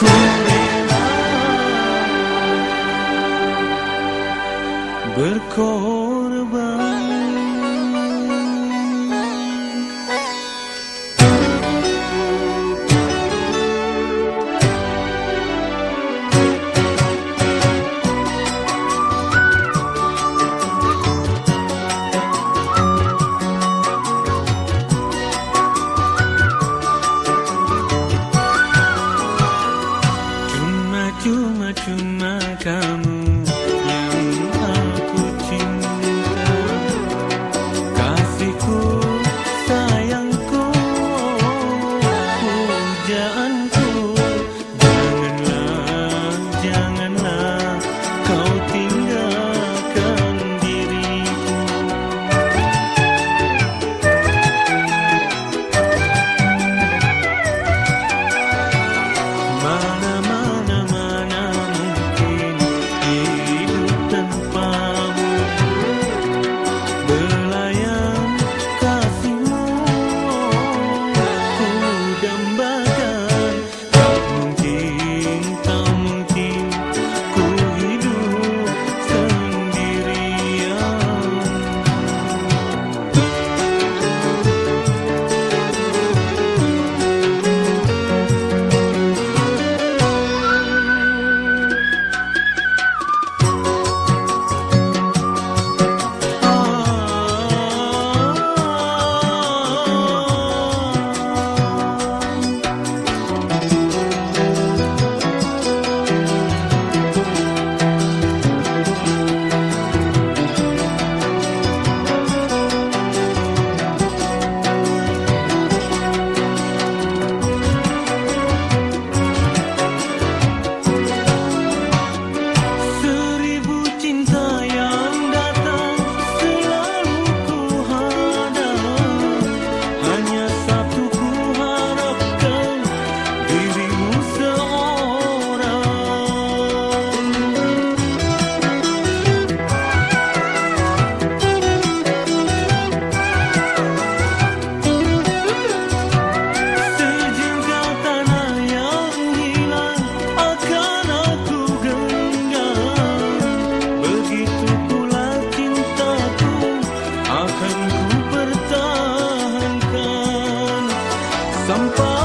Ku berkorban cuma kamu. Some fun.